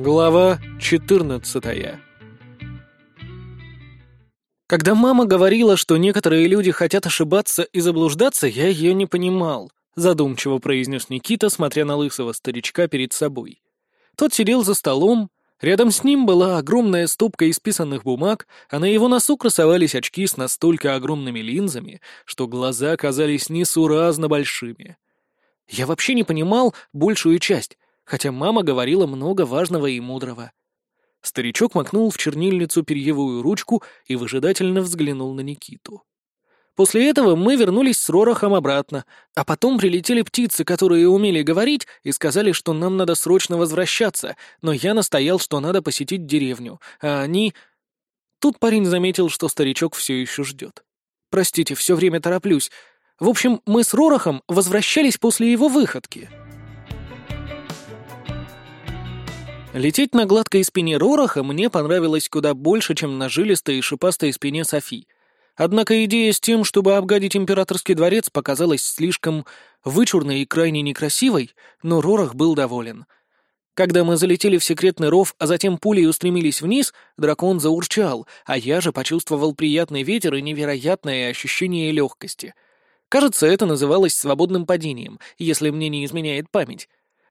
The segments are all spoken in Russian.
Глава 14 Когда мама говорила, что некоторые люди хотят ошибаться и заблуждаться, я ее не понимал, задумчиво произнес Никита, смотря на лысого старичка перед собой. Тот сидел за столом, рядом с ним была огромная стопка исписанных бумаг, а на его носу красовались очки с настолько огромными линзами, что глаза казались несуразно большими. Я вообще не понимал большую часть, хотя мама говорила много важного и мудрого. Старичок макнул в чернильницу перьевую ручку и выжидательно взглянул на Никиту. После этого мы вернулись с Ророхом обратно, а потом прилетели птицы, которые умели говорить, и сказали, что нам надо срочно возвращаться, но я настоял, что надо посетить деревню, а они... Тут парень заметил, что старичок все еще ждет. «Простите, все время тороплюсь. В общем, мы с Ророхом возвращались после его выходки». Лететь на гладкой спине Рораха мне понравилось куда больше, чем на жилистой и шипастой спине Софи. Однако идея с тем, чтобы обгадить императорский дворец, показалась слишком вычурной и крайне некрасивой, но Рорах был доволен. Когда мы залетели в секретный ров, а затем пулей устремились вниз, дракон заурчал, а я же почувствовал приятный ветер и невероятное ощущение легкости. Кажется, это называлось свободным падением, если мне не изменяет память.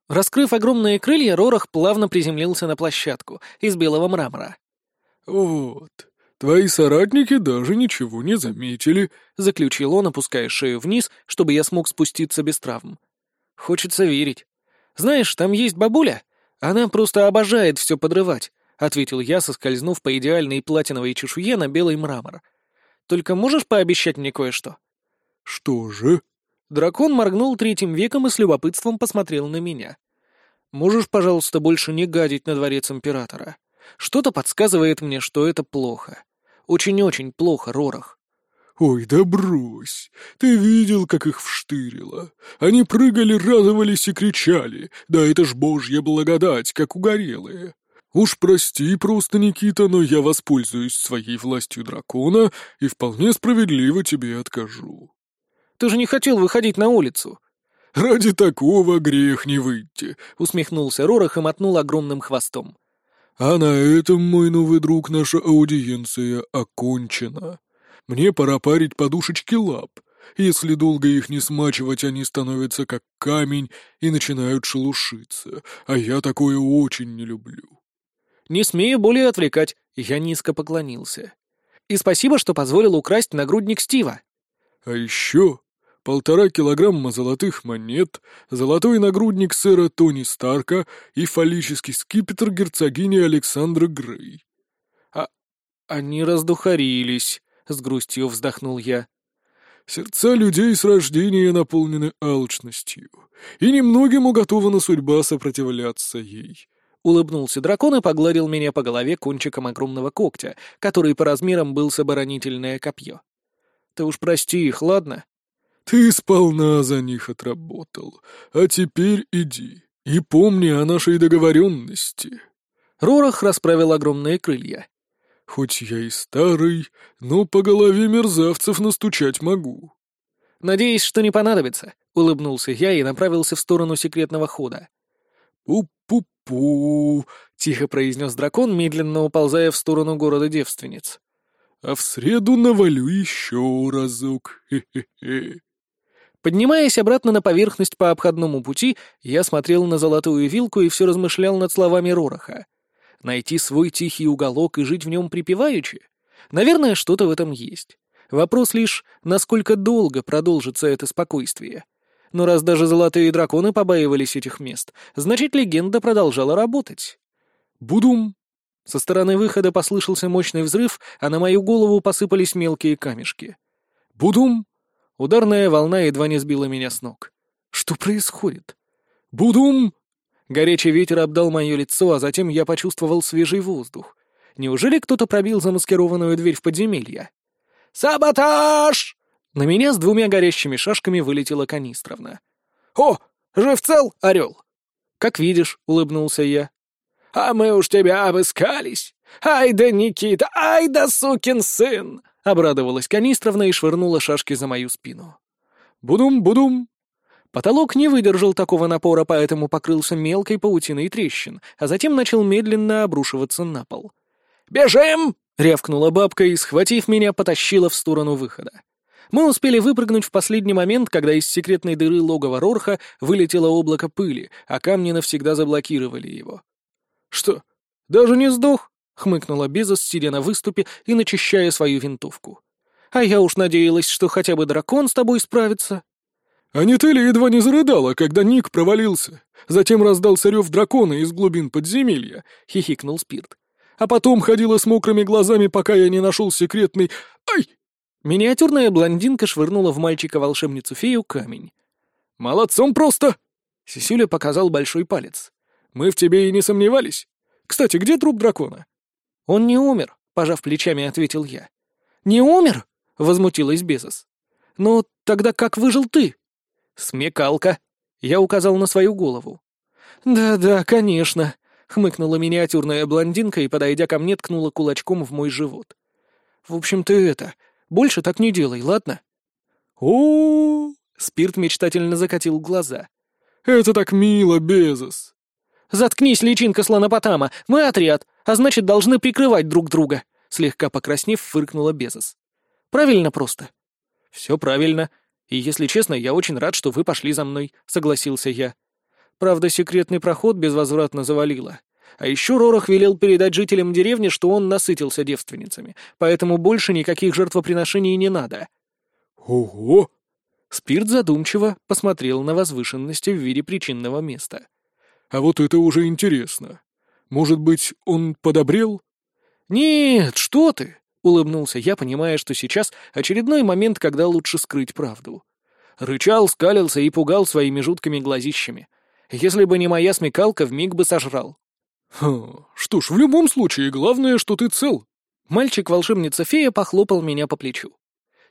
Раскрыв огромные крылья, Рорах плавно приземлился на площадку из белого мрамора. «Вот, твои соратники даже ничего не заметили», — заключил он, опуская шею вниз, чтобы я смог спуститься без травм. «Хочется верить. Знаешь, там есть бабуля. Она просто обожает все подрывать», — ответил я, соскользнув по идеальной платиновой чешуе на белый мрамор. «Только можешь пообещать мне кое-что?» «Что же?» Дракон моргнул третьим веком и с любопытством посмотрел на меня. «Можешь, пожалуйста, больше не гадить на дворец императора? Что-то подсказывает мне, что это плохо. Очень-очень плохо, Рорах». «Ой, да брось! Ты видел, как их вштырило? Они прыгали, радовались и кричали. Да это ж божья благодать, как угорелые. Уж прости просто, Никита, но я воспользуюсь своей властью дракона и вполне справедливо тебе откажу». Ты же не хотел выходить на улицу». «Ради такого грех не выйти», — усмехнулся Рорах и мотнул огромным хвостом. «А на этом, мой новый друг, наша аудиенция окончена. Мне пора парить подушечки лап. Если долго их не смачивать, они становятся как камень и начинают шелушиться, а я такое очень не люблю». «Не смею более отвлекать», — я низко поклонился. «И спасибо, что позволил украсть нагрудник Стива». «А еще полтора килограмма золотых монет, золотой нагрудник сэра Тони Старка и фаллический скипетр герцогини Александры Грей. «А они раздухарились», — с грустью вздохнул я. «Сердца людей с рождения наполнены алчностью, и немногим уготована судьба сопротивляться ей». Улыбнулся дракон и погладил меня по голове кончиком огромного когтя, который по размерам был с оборонительное копье. «Ты уж прости их, ладно?» Ты сполна за них отработал, а теперь иди и помни о нашей договоренности». Рорах расправил огромные крылья. «Хоть я и старый, но по голове мерзавцев настучать могу». «Надеюсь, что не понадобится», — улыбнулся я и направился в сторону секретного хода. «Пу-пу-пу», — тихо произнес дракон, медленно уползая в сторону города девственниц. «А в среду навалю еще разок, хе-хе-хе». Поднимаясь обратно на поверхность по обходному пути, я смотрел на золотую вилку и все размышлял над словами Рораха. Найти свой тихий уголок и жить в нем припеваючи? Наверное, что-то в этом есть. Вопрос лишь, насколько долго продолжится это спокойствие. Но раз даже золотые драконы побаивались этих мест, значит, легенда продолжала работать. Будум! Со стороны выхода послышался мощный взрыв, а на мою голову посыпались мелкие камешки. Будум! Ударная волна едва не сбила меня с ног. Что происходит? Будум! Горячий ветер обдал мое лицо, а затем я почувствовал свежий воздух. Неужели кто-то пробил замаскированную дверь в подземелье? «Саботаж!» На меня с двумя горящими шашками вылетела канистровна. «О, жив цел, орел?» «Как видишь», — улыбнулся я. «А мы уж тебя обыскались! Ай да Никита, ай да сукин сын!» Обрадовалась Канистровна и швырнула шашки за мою спину. «Будум-будум!» Потолок не выдержал такого напора, поэтому покрылся мелкой паутиной трещин, а затем начал медленно обрушиваться на пол. «Бежим!» — рявкнула бабка и, схватив меня, потащила в сторону выхода. Мы успели выпрыгнуть в последний момент, когда из секретной дыры логова Рорха вылетело облако пыли, а камни навсегда заблокировали его. «Что, даже не сдох?» — хмыкнула Безос, сидя на выступе и начищая свою винтовку. «А я уж надеялась, что хотя бы дракон с тобой справится». «А не ты ли едва не зарыдала, когда Ник провалился? Затем раздался рев дракона из глубин подземелья», — хихикнул Спирт. «А потом ходила с мокрыми глазами, пока я не нашел секретный... Ай!» Миниатюрная блондинка швырнула в мальчика-волшебницу-фею камень. «Молодцом просто!» Сисюля показал большой палец. «Мы в тебе и не сомневались. Кстати, где труп дракона?» «Он не умер», — пожав плечами, ответил я. «Не умер?» — возмутилась Безос. «Но тогда как выжил ты?» «Смекалка», — я указал на свою голову. «Да-да, конечно», — хмыкнула миниатюрная блондинка и, подойдя ко мне, ткнула кулачком в мой живот. «В общем, ты это, больше так не делай, ладно?» О, Спирт мечтательно закатил глаза. «Это так мило, Безос!» «Заткнись, личинка слонопотама! Мы отряд, а значит, должны прикрывать друг друга!» Слегка покраснев, фыркнула Безос. «Правильно просто?» «Все правильно. И, если честно, я очень рад, что вы пошли за мной», — согласился я. Правда, секретный проход безвозвратно завалило. А еще Рорах велел передать жителям деревни, что он насытился девственницами, поэтому больше никаких жертвоприношений не надо. «Ого!» Спирт задумчиво посмотрел на возвышенности в виде причинного места. «А вот это уже интересно. Может быть, он подобрел?» «Нет, что ты!» — улыбнулся я, понимая, что сейчас очередной момент, когда лучше скрыть правду. Рычал, скалился и пугал своими жуткими глазищами. Если бы не моя смекалка, вмиг бы сожрал. «Хм, что ж, в любом случае, главное, что ты цел». Мальчик-волшебница-фея похлопал меня по плечу.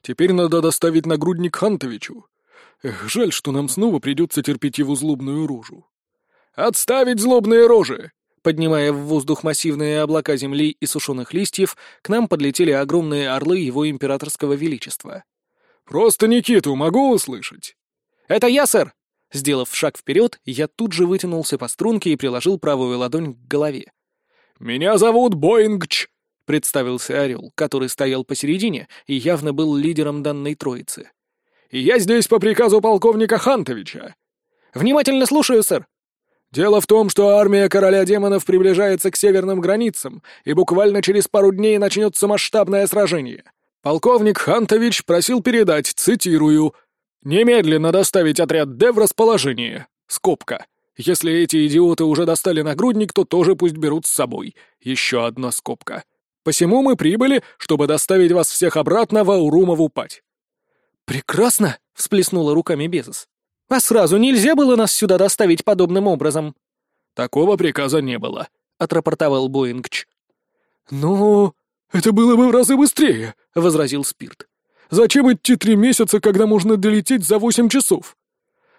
«Теперь надо доставить нагрудник Хантовичу. Эх, жаль, что нам снова придется терпеть его злобную рожу». «Отставить злобные рожи!» Поднимая в воздух массивные облака земли и сушеных листьев, к нам подлетели огромные орлы его императорского величества. «Просто Никиту могу услышать?» «Это я, сэр!» Сделав шаг вперед, я тут же вытянулся по струнке и приложил правую ладонь к голове. «Меня зовут Боингч», — представился Орел, который стоял посередине и явно был лидером данной троицы. «И я здесь по приказу полковника Хантовича». «Внимательно слушаю, сэр». «Дело в том, что армия короля демонов приближается к северным границам, и буквально через пару дней начнется масштабное сражение. Полковник Хантович просил передать, цитирую, — «Немедленно доставить отряд Д в расположение. Скобка. Если эти идиоты уже достали нагрудник, то тоже пусть берут с собой. Еще одна скобка. Посему мы прибыли, чтобы доставить вас всех обратно в Аурумову пать». «Прекрасно!» — всплеснула руками Безос. «А сразу нельзя было нас сюда доставить подобным образом?» «Такого приказа не было», — отрапортовал Боингч. «Ну, это было бы в разы быстрее», — возразил Спирт. Зачем идти три месяца, когда можно долететь за восемь часов?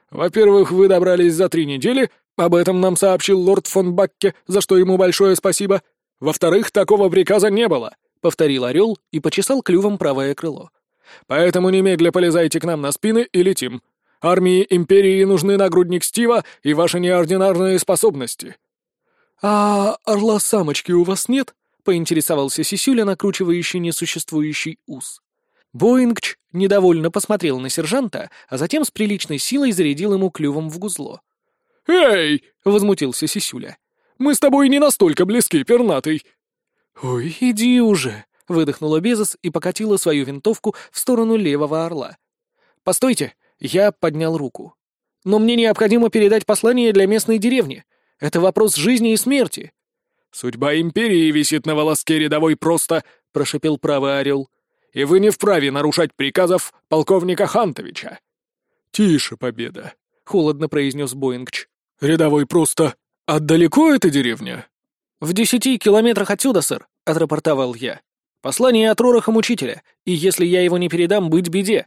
Во-первых, вы добрались за три недели, об этом нам сообщил лорд фон Бакке, за что ему большое спасибо. Во-вторых, такого приказа не было, — повторил орел и почесал клювом правое крыло. Поэтому немедля полезайте к нам на спины и летим. Армии Империи нужны нагрудник Стива и ваши неординарные способности. «А орла-самочки у вас нет?» — поинтересовался Сисюля, накручивающий несуществующий ус. Боингч недовольно посмотрел на сержанта, а затем с приличной силой зарядил ему клювом в гузло. «Эй!» — возмутился Сисюля. «Мы с тобой не настолько близки, пернатый!» «Ой, иди уже!» — выдохнула Безос и покатила свою винтовку в сторону левого орла. «Постойте!» — я поднял руку. «Но мне необходимо передать послание для местной деревни. Это вопрос жизни и смерти». «Судьба Империи висит на волоске рядовой просто!» — прошепел правый орел и вы не вправе нарушать приказов полковника Хантовича». «Тише, Победа», — холодно произнес Боингч. «Рядовой просто... А далеко эта деревня?» «В десяти километрах отсюда, сэр», — отрапортовал я. «Послание от Рораха Мучителя, и если я его не передам, быть беде».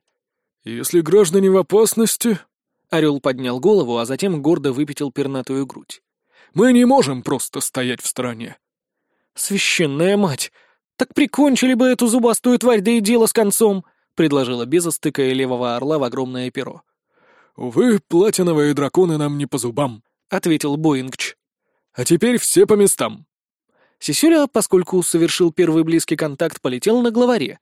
«Если граждане в опасности...» Орел поднял голову, а затем гордо выпятил пернатую грудь. «Мы не можем просто стоять в стороне». «Священная мать! «Так прикончили бы эту зубастую тварь, да и дело с концом», — предложила Беза, стыкая левого орла в огромное перо. «Увы, платиновые драконы нам не по зубам», — ответил Боингч. «А теперь все по местам». Сисюля, поскольку совершил первый близкий контакт, полетел на главаре.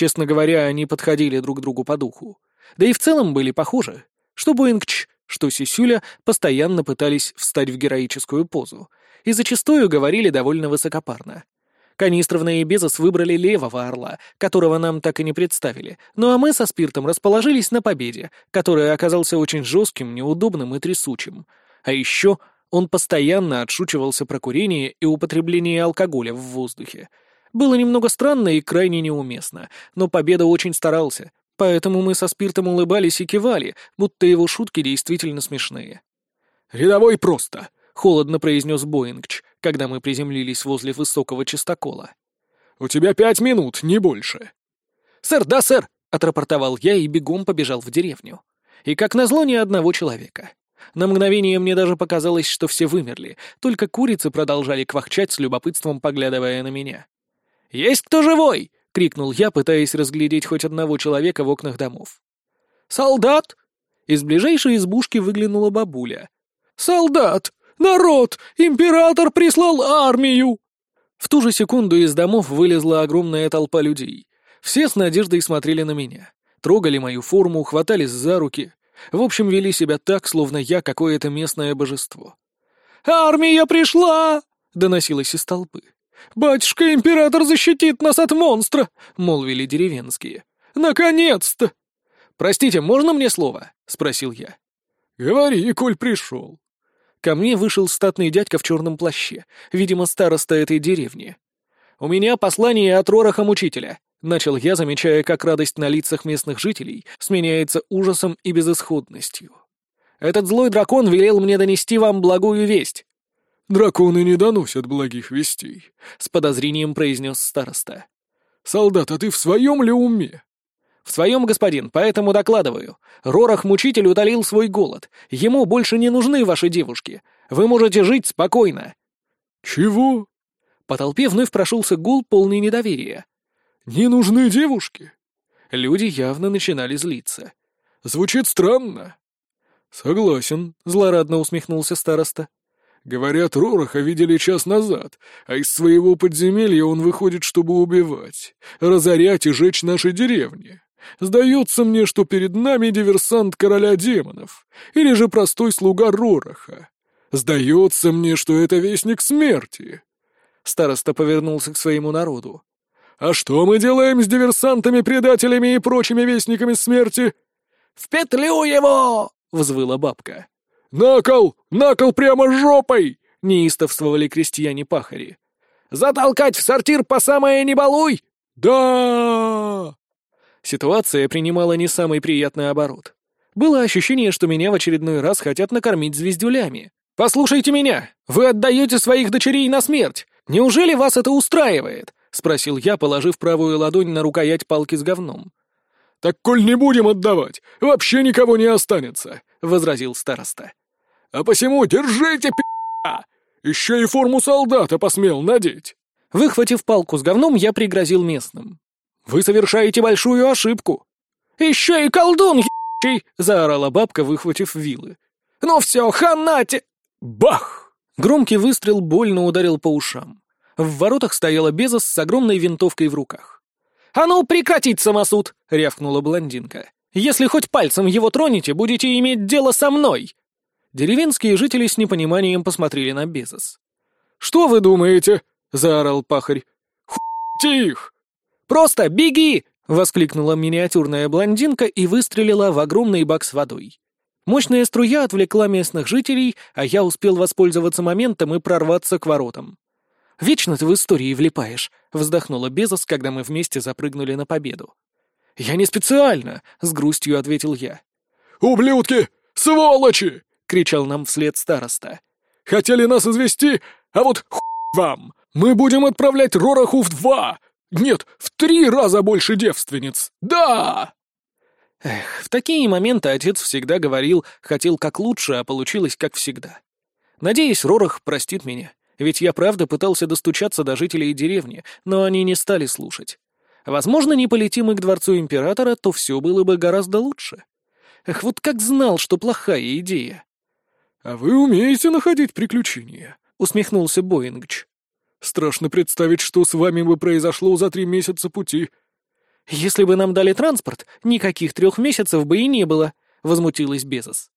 Честно говоря, они подходили друг другу по духу. Да и в целом были похожи. Что Боингч, что Сисюля постоянно пытались встать в героическую позу. И зачастую говорили довольно высокопарно. Канистровна и Безос выбрали левого орла, которого нам так и не представили, ну а мы со спиртом расположились на победе, который оказался очень жестким, неудобным и трясучим. А еще он постоянно отшучивался про курение и употребление алкоголя в воздухе. Было немного странно и крайне неуместно, но Победа очень старался, поэтому мы со спиртом улыбались и кивали, будто его шутки действительно смешные. «Рядовой просто», — холодно произнес Боингч, когда мы приземлились возле высокого чистокола. «У тебя пять минут, не больше». «Сэр, да, сэр!» — отрапортовал я и бегом побежал в деревню. И, как назло, ни одного человека. На мгновение мне даже показалось, что все вымерли, только курицы продолжали квахчать с любопытством, поглядывая на меня. «Есть кто живой?» — крикнул я, пытаясь разглядеть хоть одного человека в окнах домов. «Солдат!» Из ближайшей избушки выглянула бабуля. «Солдат! Народ! Император прислал армию!» В ту же секунду из домов вылезла огромная толпа людей. Все с надеждой смотрели на меня. Трогали мою форму, хватались за руки. В общем, вели себя так, словно я какое-то местное божество. «Армия пришла!» — доносилось из толпы. «Батюшка-император защитит нас от монстра!» — молвили деревенские. «Наконец-то!» «Простите, можно мне слово?» — спросил я. «Говори, коль пришел». Ко мне вышел статный дядька в черном плаще, видимо, староста этой деревни. «У меня послание от Рораха-мучителя», — начал я, замечая, как радость на лицах местных жителей сменяется ужасом и безысходностью. «Этот злой дракон велел мне донести вам благую весть». «Драконы не доносят благих вестей», — с подозрением произнес староста. «Солдат, а ты в своем ли уме?» «В своем, господин, поэтому докладываю. Рорах-мучитель утолил свой голод. Ему больше не нужны ваши девушки. Вы можете жить спокойно». «Чего?» По толпе вновь прошелся гул, полный недоверия. «Не нужны девушки?» Люди явно начинали злиться. «Звучит странно». «Согласен», — злорадно усмехнулся староста. Говорят, Рораха видели час назад, а из своего подземелья он выходит, чтобы убивать, разорять и жечь наши деревни. Сдается мне, что перед нами диверсант короля демонов, или же простой слуга Рораха. Сдается мне, что это вестник смерти. Староста повернулся к своему народу. «А что мы делаем с диверсантами, предателями и прочими вестниками смерти?» «В петлю его!» — взвыла бабка. «На кол! На кол прямо жопой!» — неистовствовали крестьяне-пахари. «Затолкать в сортир по самое не балуй!» «Да!» Ситуация принимала не самый приятный оборот. Было ощущение, что меня в очередной раз хотят накормить звездюлями. «Послушайте меня! Вы отдаете своих дочерей на смерть! Неужели вас это устраивает?» — спросил я, положив правую ладонь на рукоять палки с говном. «Так коль не будем отдавать, вообще никого не останется», — возразил староста. А посему держите, пи***а! Еще и форму солдата посмел надеть!» Выхватив палку с говном, я пригрозил местным. «Вы совершаете большую ошибку!» «Еще и колдун, ебучий!» — заорала бабка, выхватив вилы. «Ну все, ханате!» Бах! Громкий выстрел больно ударил по ушам. В воротах стояла Безос с огромной винтовкой в руках. «А ну, прекратить самосуд!» — рявкнула блондинка. «Если хоть пальцем его тронете, будете иметь дело со мной!» Деревенские жители с непониманием посмотрели на Безос. «Что вы думаете?» — заорал пахарь. «Хуйте их!» «Просто беги!» — воскликнула миниатюрная блондинка и выстрелила в огромный бак с водой. Мощная струя отвлекла местных жителей, а я успел воспользоваться моментом и прорваться к воротам. «Вечно ты в истории влипаешь», — вздохнула Безос, когда мы вместе запрыгнули на победу. «Я не специально», — с грустью ответил я. «Ублюдки! Сволочи!» Кричал нам вслед староста. «Хотели нас извести, а вот хуй вам! Мы будем отправлять Рораху в два! Нет, в три раза больше девственниц! Да!» Эх, в такие моменты отец всегда говорил, хотел как лучше, а получилось как всегда. Надеюсь, Рорах простит меня, ведь я правда пытался достучаться до жителей деревни, но они не стали слушать. Возможно, не полетим мы к дворцу императора, то все было бы гораздо лучше. Эх, вот как знал, что плохая идея. «А вы умеете находить приключения?» — усмехнулся Боингч. «Страшно представить, что с вами бы произошло за три месяца пути». «Если бы нам дали транспорт, никаких трех месяцев бы и не было», — возмутилась Безос.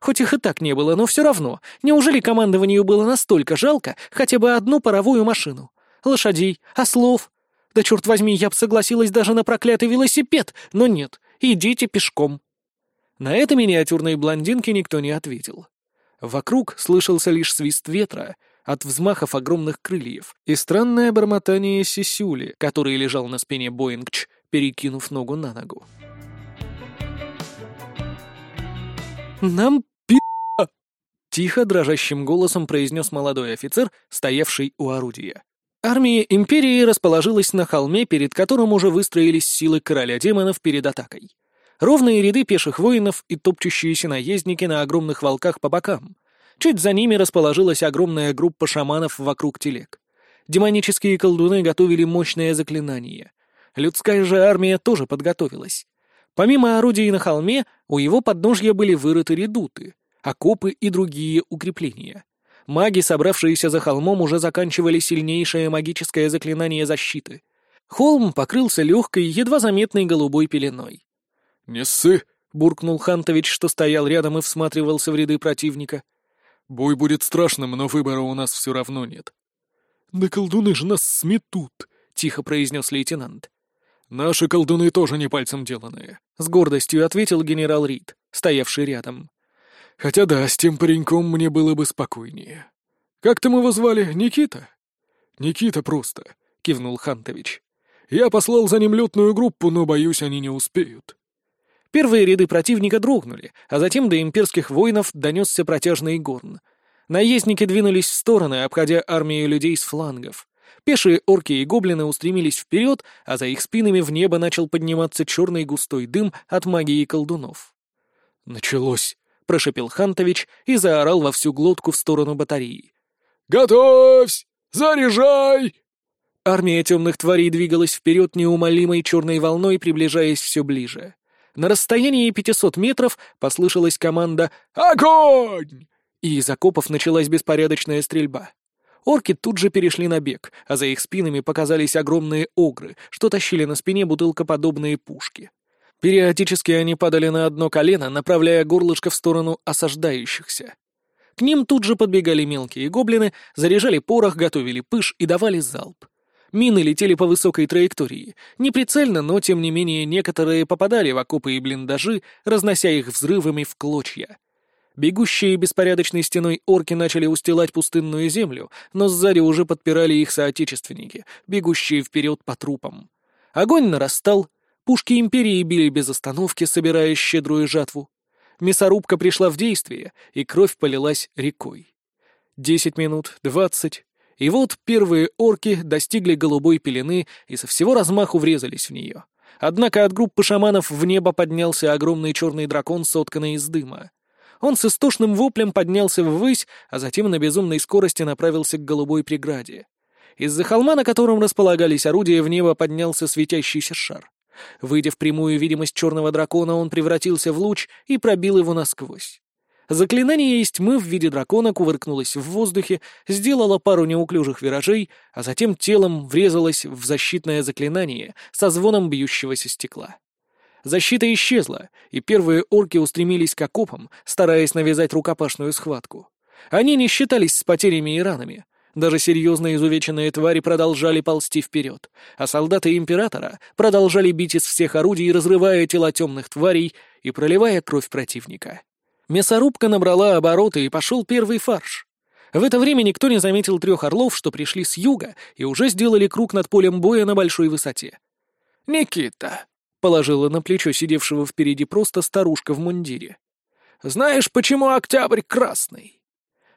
«Хоть их и так не было, но все равно. Неужели командованию было настолько жалко хотя бы одну паровую машину? Лошадей, ослов? Да черт возьми, я бы согласилась даже на проклятый велосипед, но нет, идите пешком». На это миниатюрной блондинке никто не ответил. Вокруг слышался лишь свист ветра от взмахов огромных крыльев и странное бормотание Сисюли, который лежал на спине Боингч, перекинув ногу на ногу. «Нам пи***!» — тихо, дрожащим голосом произнес молодой офицер, стоявший у орудия. Армия Империи расположилась на холме, перед которым уже выстроились силы короля демонов перед атакой. Ровные ряды пеших воинов и топчущиеся наездники на огромных волках по бокам. Чуть за ними расположилась огромная группа шаманов вокруг телег. Демонические колдуны готовили мощное заклинание. Людская же армия тоже подготовилась. Помимо орудий на холме, у его подножья были вырыты редуты, окопы и другие укрепления. Маги, собравшиеся за холмом, уже заканчивали сильнейшее магическое заклинание защиты. Холм покрылся легкой, едва заметной голубой пеленой. «Не ссы!» — буркнул Хантович, что стоял рядом и всматривался в ряды противника. «Бой будет страшным, но выбора у нас все равно нет». «Да колдуны же нас сметут!» — тихо произнес лейтенант. «Наши колдуны тоже не пальцем деланные», — с гордостью ответил генерал Рид, стоявший рядом. «Хотя да, с тем пареньком мне было бы спокойнее. Как там его звали? Никита?» «Никита просто», — кивнул Хантович. «Я послал за ним летную группу, но, боюсь, они не успеют». Первые ряды противника дрогнули, а затем до имперских воинов донесся протяжный горн. Наездники двинулись в стороны, обходя армию людей с флангов. Пешие орки и гоблины устремились вперед, а за их спинами в небо начал подниматься черный густой дым от магии колдунов. «Началось!» — прошепел Хантович и заорал во всю глотку в сторону батареи. «Готовься! Заряжай!» Армия темных тварей двигалась вперед неумолимой черной волной, приближаясь все ближе. На расстоянии 500 метров послышалась команда «Огонь!» и из окопов началась беспорядочная стрельба. Орки тут же перешли на бег, а за их спинами показались огромные огры, что тащили на спине бутылкоподобные пушки. Периодически они падали на одно колено, направляя горлышко в сторону осаждающихся. К ним тут же подбегали мелкие гоблины, заряжали порох, готовили пыш и давали залп. Мины летели по высокой траектории. Неприцельно, но тем не менее некоторые попадали в окопы и блиндажи, разнося их взрывами в клочья. Бегущие беспорядочной стеной орки начали устилать пустынную землю, но сзади уже подпирали их соотечественники, бегущие вперед по трупам. Огонь нарастал, пушки Империи били без остановки, собирая щедрую жатву. Мясорубка пришла в действие, и кровь полилась рекой. Десять минут, двадцать, и вот первые орки достигли голубой пелены и со всего размаху врезались в нее. Однако от группы шаманов в небо поднялся огромный черный дракон, сотканный из дыма. Он с истошным воплем поднялся ввысь, а затем на безумной скорости направился к голубой преграде. Из-за холма, на котором располагались орудия, в небо поднялся светящийся шар. Выйдя в прямую видимость черного дракона, он превратился в луч и пробил его насквозь. Заклинание из тьмы в виде дракона кувыркнулось в воздухе, сделало пару неуклюжих виражей, а затем телом врезалось в защитное заклинание со звоном бьющегося стекла. Защита исчезла, и первые орки устремились к окопам, стараясь навязать рукопашную схватку. Они не считались с потерями и ранами. Даже серьезно изувеченные твари продолжали ползти вперед, а солдаты Императора продолжали бить из всех орудий, разрывая тела темных тварей и проливая кровь противника. Мясорубка набрала обороты, и пошел первый фарш. В это время никто не заметил трех орлов, что пришли с юга и уже сделали круг над полем боя на большой высоте. «Никита», — положила на плечо сидевшего впереди просто старушка в мундире. «Знаешь, почему октябрь красный?»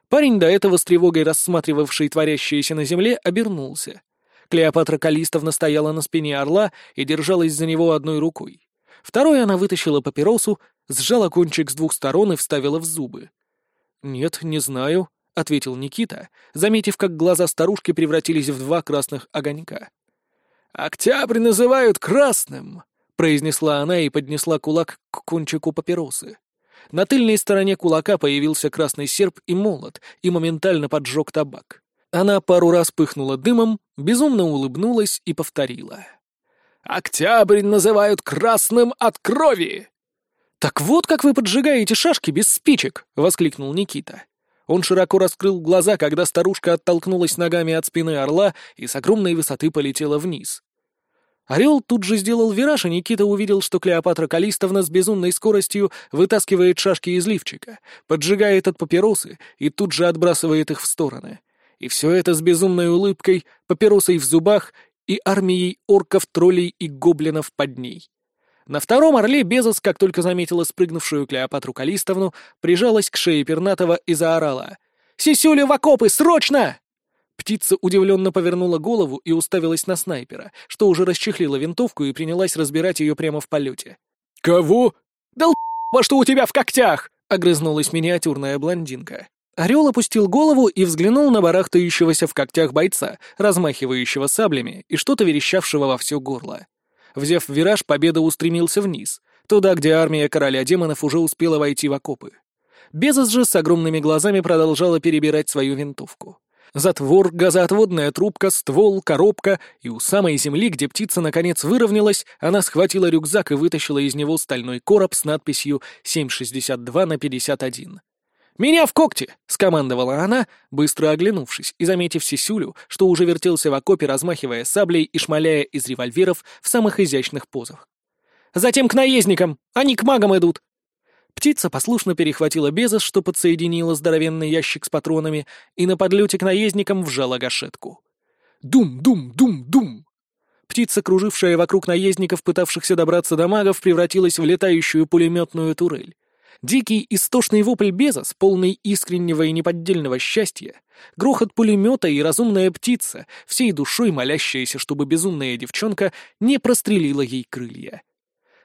Парень, до этого с тревогой рассматривавший творящееся на земле, обернулся. Клеопатра Калистовна стояла на спине орла и держалась за него одной рукой. Второй она вытащила папиросу, сжала кончик с двух сторон и вставила в зубы. «Нет, не знаю», — ответил Никита, заметив, как глаза старушки превратились в два красных огонька. «Октябрь называют красным», — произнесла она и поднесла кулак к кончику папиросы. На тыльной стороне кулака появился красный серп и молот, и моментально поджег табак. Она пару раз пыхнула дымом, безумно улыбнулась и повторила. «Октябрь называют красным от крови!» «Так вот как вы поджигаете шашки без спичек!» — воскликнул Никита. Он широко раскрыл глаза, когда старушка оттолкнулась ногами от спины орла и с огромной высоты полетела вниз. Орел тут же сделал вираж, и Никита увидел, что Клеопатра Калистовна с безумной скоростью вытаскивает шашки из лифчика, поджигает от папиросы и тут же отбрасывает их в стороны. И все это с безумной улыбкой, папиросой в зубах и армией орков, троллей и гоблинов под ней. На втором орле Безос, как только заметила спрыгнувшую Клеопатру Калистовну, прижалась к шее Пернатова и заорала. «Сисюля в окопы, срочно!» Птица удивленно повернула голову и уставилась на снайпера, что уже расчехлила винтовку и принялась разбирать ее прямо в полете. «Кого?» «Да во что у тебя в когтях!» — огрызнулась миниатюрная блондинка. Орел опустил голову и взглянул на барахтающегося в когтях бойца, размахивающего саблями и что-то верещавшего во все горло. Взяв вираж, Победа устремился вниз, туда, где армия короля демонов уже успела войти в окопы. Безос же с огромными глазами продолжала перебирать свою винтовку. Затвор, газоотводная трубка, ствол, коробка, и у самой земли, где птица наконец выровнялась, она схватила рюкзак и вытащила из него стальной короб с надписью «7,62 на 51». «Меня в когти!» — скомандовала она, быстро оглянувшись и заметив Сисюлю, что уже вертелся в окопе, размахивая саблей и шмаляя из револьверов в самых изящных позах. «Затем к наездникам! Они к магам идут!» Птица послушно перехватила Безос, что подсоединила здоровенный ящик с патронами, и на подлете к наездникам вжала гашетку. Дум-дум-дум-дум! Птица, кружившая вокруг наездников, пытавшихся добраться до магов, превратилась в летающую пулеметную турель. Дикий истошный вопль Безос, полный искреннего и неподдельного счастья, грохот пулемета и разумная птица, всей душой молящаяся, чтобы безумная девчонка не прострелила ей крылья.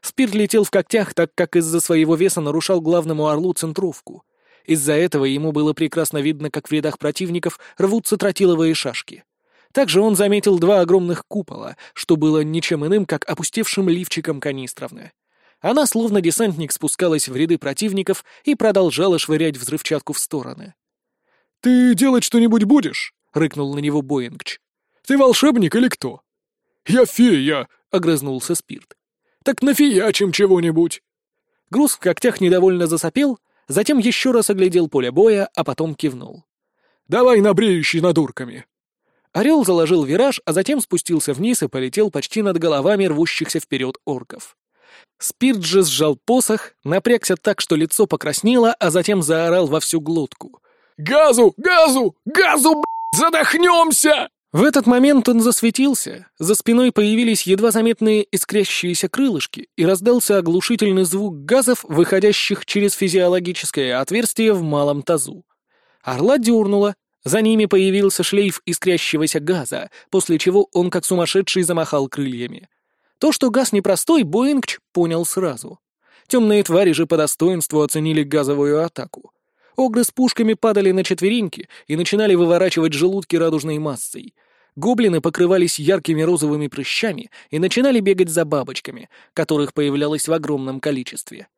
Спирт летел в когтях, так как из-за своего веса нарушал главному орлу центровку. Из-за этого ему было прекрасно видно, как в рядах противников рвутся тротиловые шашки. Также он заметил два огромных купола, что было ничем иным, как опустевшим лифчиком канистровны. Она, словно десантник, спускалась в ряды противников и продолжала швырять взрывчатку в стороны. «Ты делать что-нибудь будешь?» — рыкнул на него Боингч. «Ты волшебник или кто?» «Я фея!» — огрызнулся Спирт. Так нафиячим чего-нибудь!» Груз в когтях недовольно засопел, затем еще раз оглядел поле боя, а потом кивнул. «Давай на бреющий над урками!» Орел заложил вираж, а затем спустился вниз и полетел почти над головами рвущихся вперед орков. Спирт же сжал посох, напрягся так, что лицо покраснело, а затем заорал во всю глотку. «Газу! Газу! Газу, блядь! Задохнемся!» В этот момент он засветился, за спиной появились едва заметные искрящиеся крылышки, и раздался оглушительный звук газов, выходящих через физиологическое отверстие в малом тазу. Орла дернула, за ними появился шлейф искрящегося газа, после чего он как сумасшедший замахал крыльями. То, что газ непростой, Боингч понял сразу. Темные твари же по достоинству оценили газовую атаку. Огры с пушками падали на четвереньки и начинали выворачивать желудки радужной массой — гоблины покрывались яркими розовыми прыщами и начинали бегать за бабочками, которых появлялось в огромном количестве.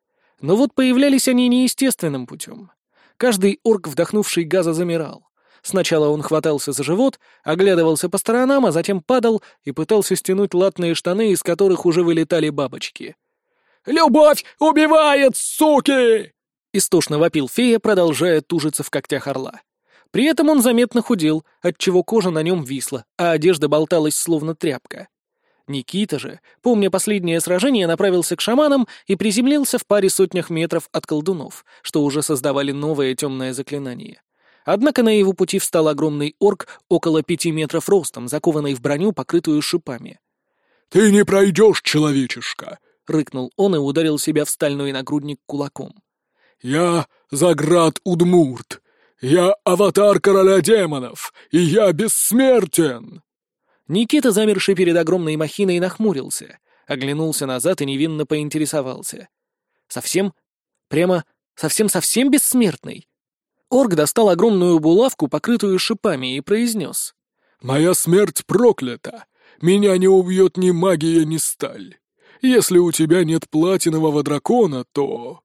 Но вот появлялись они неестественным путем. Каждый орк, вдохнувший газа, замирал. Сначала он хватался за живот, оглядывался по сторонам, а затем падал и пытался стянуть латные штаны, из которых уже вылетали бабочки. «Любовь убивает, суки!» Истошно вопил фея, продолжая тужиться в когтях орла. При этом он заметно худел, отчего кожа на нем висла, а одежда болталась словно тряпка. Никита же, помня последнее сражение, направился к шаманам и приземлился в паре сотнях метров от колдунов, что уже создавали новое темное заклинание. Однако на его пути встал огромный орк около пяти метров ростом, закованный в броню, покрытую шипами. «Ты не пройдешь, человечишка!» — рыкнул он и ударил себя в стальной нагрудник кулаком. «Я Заград Удмурт, «Я аватар короля демонов, и я бессмертен!» Никита, замерший перед огромной махиной, нахмурился, оглянулся назад и невинно поинтересовался. «Совсем? Прямо совсем-совсем бессмертный?» Орк достал огромную булавку, покрытую шипами, и произнес. «Моя смерть проклята! Меня не убьет ни магия, ни сталь. Если у тебя нет платинового дракона, то...»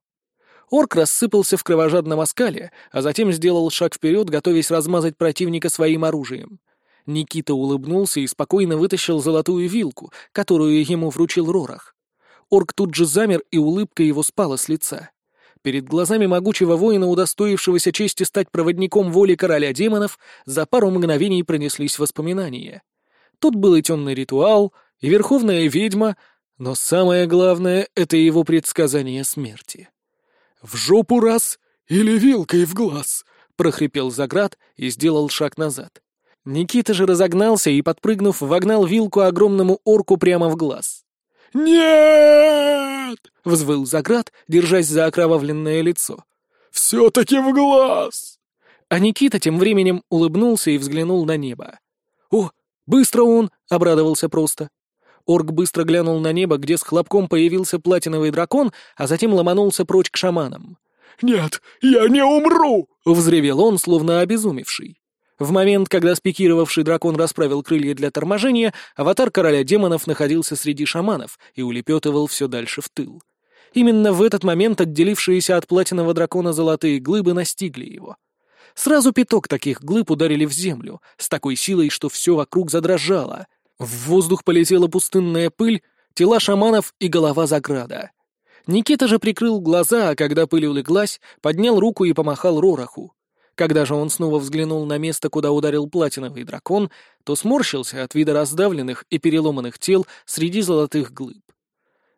Орк рассыпался в кровожадном оскале, а затем сделал шаг вперед, готовясь размазать противника своим оружием. Никита улыбнулся и спокойно вытащил золотую вилку, которую ему вручил Рорах. Орк тут же замер, и улыбка его спала с лица. Перед глазами могучего воина, удостоившегося чести стать проводником воли короля демонов, за пару мгновений пронеслись воспоминания. Тут был и темный ритуал, и верховная ведьма, но самое главное — это его предсказание смерти. «В жопу раз или вилкой в глаз!» — прохрипел Заград и сделал шаг назад. Никита же разогнался и, подпрыгнув, вогнал вилку огромному орку прямо в глаз. «Нет!» — взвыл Заград, держась за окровавленное лицо. «Все-таки в глаз!» А Никита тем временем улыбнулся и взглянул на небо. «О, быстро он!» — обрадовался просто. Орк быстро глянул на небо, где с хлопком появился платиновый дракон, а затем ломанулся прочь к шаманам. «Нет, я не умру!» — взревел он, словно обезумевший. В момент, когда спикировавший дракон расправил крылья для торможения, аватар короля демонов находился среди шаманов и улепетывал все дальше в тыл. Именно в этот момент отделившиеся от платинового дракона золотые глыбы настигли его. Сразу пяток таких глыб ударили в землю, с такой силой, что все вокруг задрожало — в воздух полетела пустынная пыль, тела шаманов и голова Заграда. Никита же прикрыл глаза, а когда пыль улеглась, поднял руку и помахал Рораху. Когда же он снова взглянул на место, куда ударил платиновый дракон, то сморщился от вида раздавленных и переломанных тел среди золотых глыб.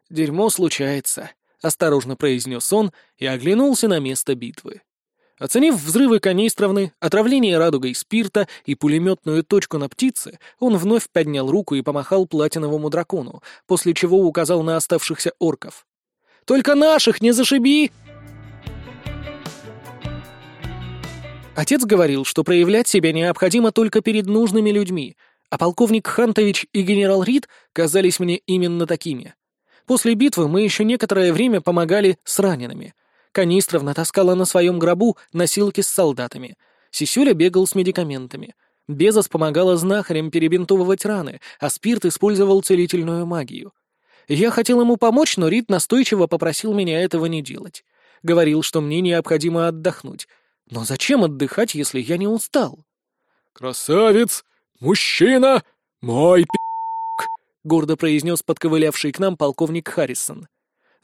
«Дерьмо случается», — осторожно произнес он и оглянулся на место битвы. Оценив взрывы канистровны, отравление радугой спирта и пулеметную точку на птице, он вновь поднял руку и помахал платиновому дракону, после чего указал на оставшихся орков. «Только наших не зашиби!» Отец говорил, что проявлять себя необходимо только перед нужными людьми, а полковник Хантович и генерал Рид казались мне именно такими. После битвы мы еще некоторое время помогали с ранеными — Канистровна таскала на своем гробу носилки с солдатами. Сисюля бегал с медикаментами. Безос помогала знахарям перебинтовывать раны, а Спирт использовал целительную магию. Я хотел ему помочь, но Рид настойчиво попросил меня этого не делать. Говорил, что мне необходимо отдохнуть. Но зачем отдыхать, если я не устал? «Красавец! Мужчина! Мой пи***к!» — гордо произнес подковылявший к нам полковник Харрисон.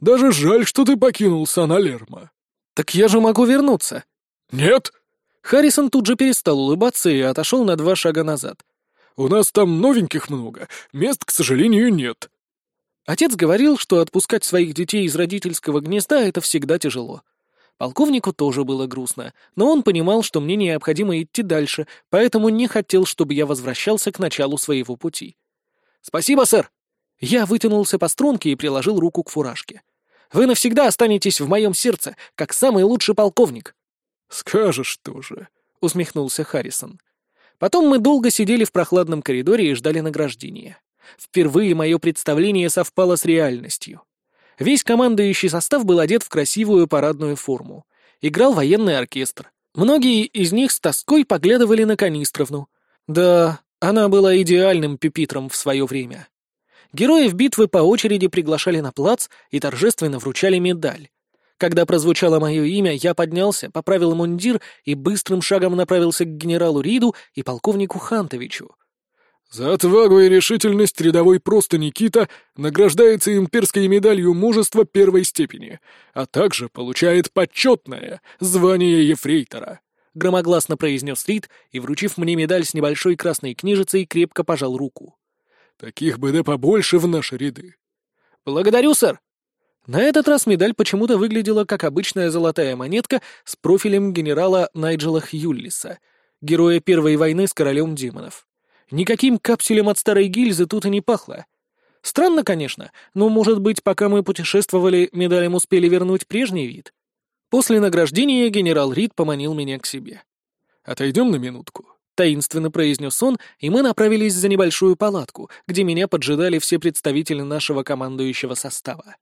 Даже жаль, что ты покинул Сан-Алермо». «Так я же могу вернуться». «Нет». Харрисон тут же перестал улыбаться и отошел на два шага назад. «У нас там новеньких много, мест, к сожалению, нет». Отец говорил, что отпускать своих детей из родительского гнезда — это всегда тяжело. Полковнику тоже было грустно, но он понимал, что мне необходимо идти дальше, поэтому не хотел, чтобы я возвращался к началу своего пути. «Спасибо, сэр!» Я вытянулся по струнке и приложил руку к фуражке. Вы навсегда останетесь в моем сердце, как самый лучший полковник». «Скажешь тоже», — усмехнулся Харрисон. Потом мы долго сидели в прохладном коридоре и ждали награждения. Впервые мое представление совпало с реальностью. Весь командующий состав был одет в красивую парадную форму. Играл военный оркестр. Многие из них с тоской поглядывали на Канистровну. Да, она была идеальным пюпитром в свое время. Героев битвы по очереди приглашали на плац и торжественно вручали медаль. Когда прозвучало мое имя, я поднялся, поправил мундир и быстрым шагом направился к генералу Риду и полковнику Хантовичу. «За отвагу и решительность рядовой просто Никита награждается имперской медалью мужества первой степени, а также получает почетное звание ефрейтора», — громогласно произнес Рид и, вручив мне медаль с небольшой красной книжицей, крепко пожал руку. Таких бы да побольше в наши ряды. Благодарю, сэр. На этот раз медаль почему-то выглядела как обычная золотая монетка с профилем генерала Найджела Хьюллиса, героя Первой войны с королем демонов. Никаким капсулем от старой гильзы тут и не пахло. Странно, конечно, но, может быть, пока мы путешествовали, медалям успели вернуть прежний вид. После награждения генерал Рид поманил меня к себе. «Отойдем на минутку», — таинственно произнес он, и мы направились за небольшую палатку, где меня поджидали все представители нашего командующего состава.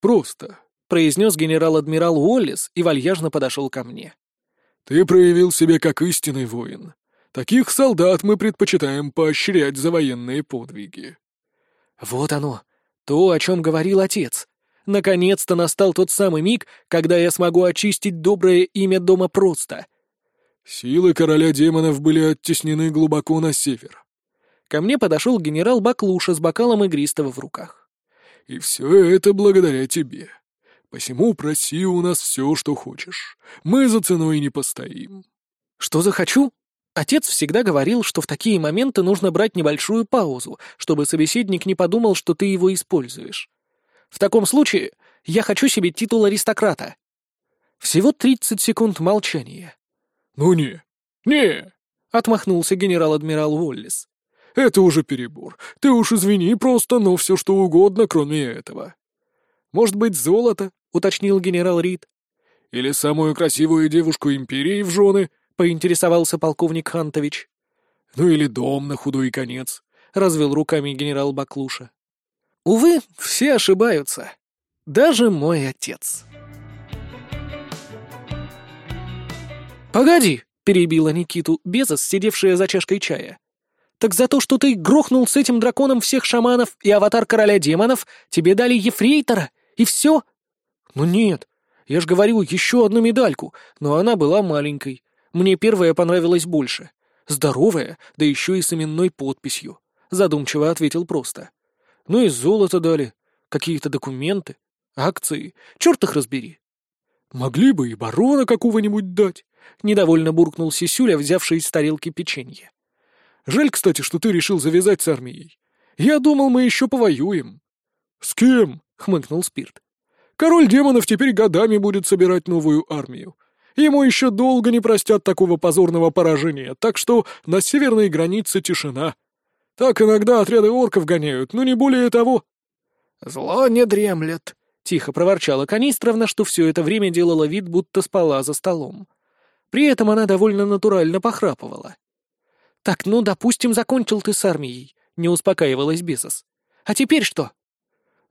«Просто», — произнес генерал-адмирал Уоллес и вальяжно подошел ко мне. «Ты проявил себя как истинный воин. Таких солдат мы предпочитаем поощрять за военные подвиги». «Вот оно, То, о чем говорил отец. Наконец-то настал тот самый миг, когда я смогу очистить доброе имя дома просто. Силы короля демонов были оттеснены глубоко на север. Ко мне подошел генерал Баклуша с бокалом игристого в руках. И все это благодаря тебе. Посему проси у нас все, что хочешь. Мы за ценой не постоим. Что захочу? Отец всегда говорил, что в такие моменты нужно брать небольшую паузу, чтобы собеседник не подумал, что ты его используешь. В таком случае я хочу себе титул аристократа. Всего 30 секунд молчания. «Ну не, не!» — отмахнулся генерал-адмирал Уоллис. «Это уже перебор. Ты уж извини просто, но все что угодно, кроме этого». «Может быть, золото?» — уточнил генерал Рид. «Или самую красивую девушку империи в жены?» — поинтересовался полковник Хантович. «Ну или дом на худой конец», — развел руками генерал Баклуша. Увы, все ошибаются. Даже мой отец. «Погоди!» — перебила Никиту Безос, сидевшая за чашкой чая. «Так за то, что ты грохнул с этим драконом всех шаманов и аватар короля демонов, тебе дали ефрейтора, и все?» «Ну нет, я ж говорю, еще одну медальку, но она была маленькой. Мне первая понравилась больше. Здоровая, да еще и с именной подписью», — задумчиво ответил просто. Ну и золото дали, какие-то документы, акции, черт их разбери. Могли бы и барона какого-нибудь дать, — недовольно буркнул Сисюля, взявший из тарелки печенье. Жаль, кстати, что ты решил завязать с армией. Я думал, мы еще повоюем. С кем? — хмыкнул Спирт. Король демонов теперь годами будет собирать новую армию. Ему еще долго не простят такого позорного поражения, так что на северной границе тишина. Так иногда отряды орков гоняют, но не более того». «Зло не дремлет», — тихо проворчала Канистровна, что все это время делала вид, будто спала за столом. При этом она довольно натурально похрапывала. «Так, ну, допустим, закончил ты с армией», — не успокаивалась Бесос. «А теперь что?»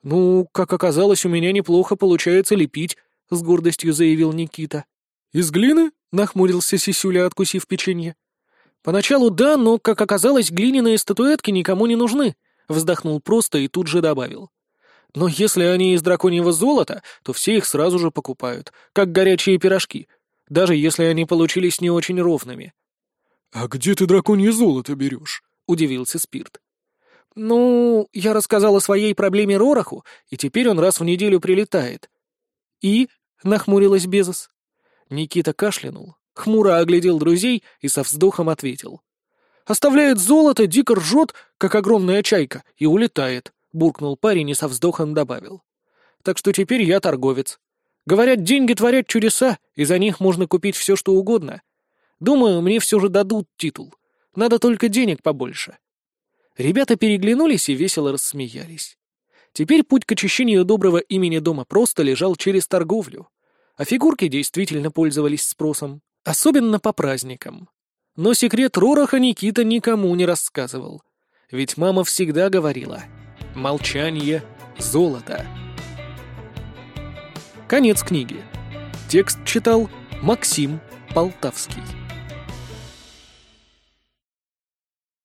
«Ну, как оказалось, у меня неплохо получается лепить», — с гордостью заявил Никита. «Из глины?» — нахмурился Сисюля, откусив печенье. «Поначалу да, но, как оказалось, глиняные статуэтки никому не нужны», — вздохнул просто и тут же добавил. «Но если они из драконьего золота, то все их сразу же покупают, как горячие пирожки, даже если они получились не очень ровными». «А где ты драконье золото берешь?» — удивился Спирт. «Ну, я рассказал о своей проблеме Рораху, и теперь он раз в неделю прилетает». «И?» — нахмурилась Безос. Никита кашлянул, Хмуро оглядел друзей и со вздохом ответил. «Оставляет золото, дико ржет, как огромная чайка, и улетает», — буркнул парень и со вздохом добавил. «Так что теперь я торговец. Говорят, деньги творят чудеса, и за них можно купить все, что угодно. Думаю, мне все же дадут титул. Надо только денег побольше». Ребята переглянулись и весело рассмеялись. Теперь путь к очищению доброго имени дома просто лежал через торговлю. А фигурки действительно пользовались спросом. Особенно по праздникам. Но секрет Рораха Никита никому не рассказывал. Ведь мама всегда говорила «Молчание — золото». Конец книги. Текст читал Максим Полтавский.